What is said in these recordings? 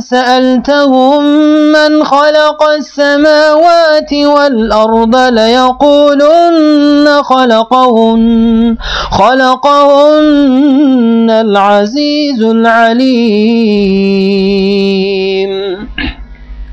سألتهم من خلق السماوات والأرض ليقولن خلقهن خلقهن العزيز العليم.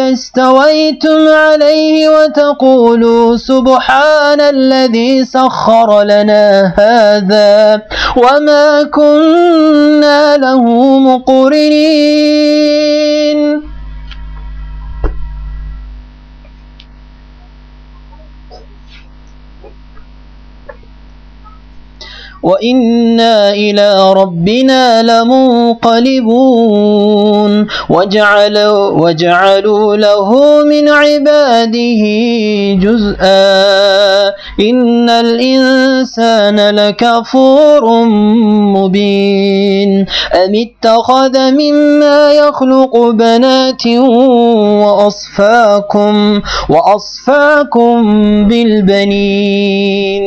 استويتم عليه وتقولوا سبحان الذي سخر لنا هذا وما كنا له مقرنين. وإنا إلى ربنا لمنقلبون وجعلوا, وجعلوا له من عباده جزءا إن الإنسان لكفور مبين أم اتخذ مما يخلق بنات وأصفاكم وأصفاكم بالبنين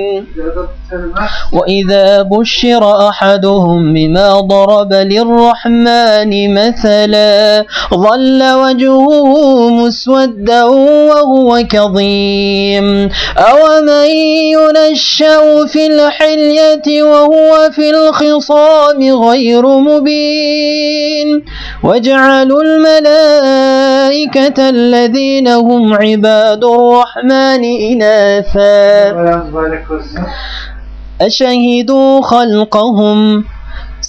وإذا بشر أحدهم بما ضرب للرحمن مثلا ظل وجهه مسودا وهو كظيم. أومن ينشأ في الحلية وهو في الخصام غير مبين؟ واجعلوا الملائكة الذين هم عباد الرحمن إناثا. أشهدوا خلقهم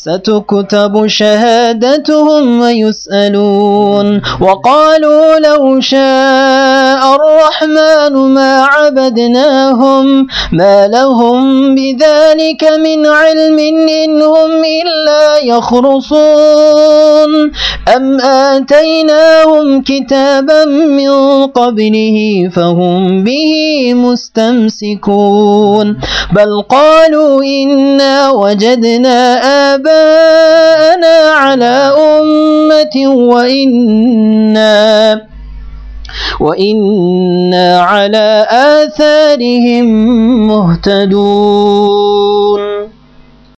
ستكتب شهادتهم ويسألون وقالوا لو شاء الرحمن ما عبدناهم ما لهم بذلك من علم إنهم إلا يخرصون أم آتيناهم كتابا من قبله فهم به مستمسكون بل قالوا إنا وجدنا آباءنا على أمة وإنا وإنا على آثارهم مهتدون.